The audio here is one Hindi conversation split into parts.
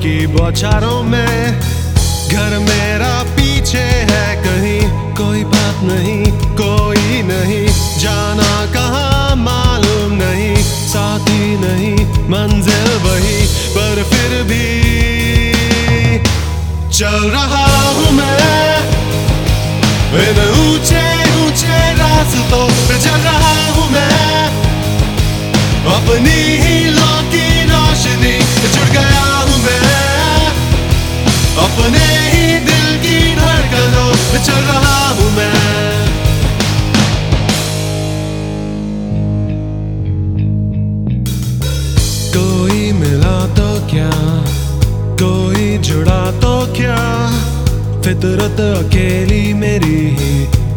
की बौछारों में। घर मेरा पीछे है कहीं। कोई बात नहीं, कोई नहीं। जाना कहाँ मालूम नहीं। साथी नहीं, मंजिल वही। पर फिर भी चल रहा हूँ मैं। ऊँचे ऊँचे रास्तों पे फितरत अकेली मेरी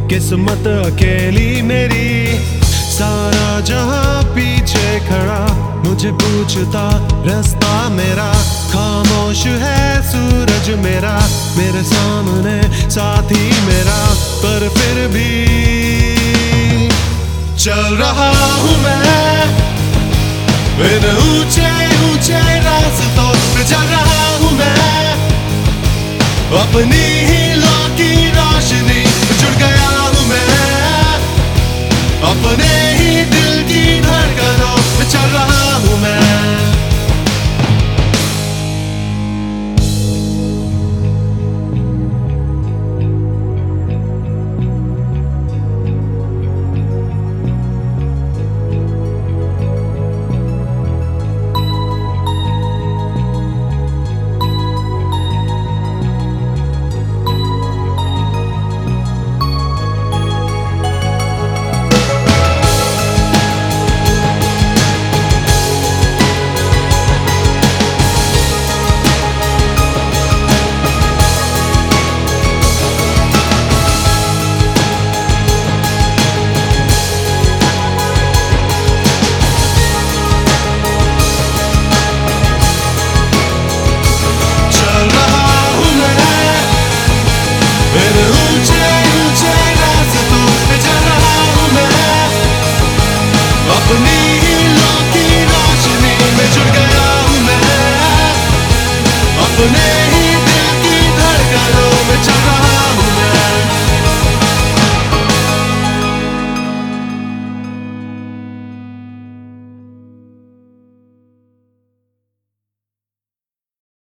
किस्मत अकेली मेरी। सारा जहाँ पीछे खड़ा, मुझे पूछता, रास्ता मेरा। खामोश है सूरज मेरा, मेरे सामने साथी मेरा, पर फिर भी चल रहा हूँ मैं। इन ऊँचे मैं अपने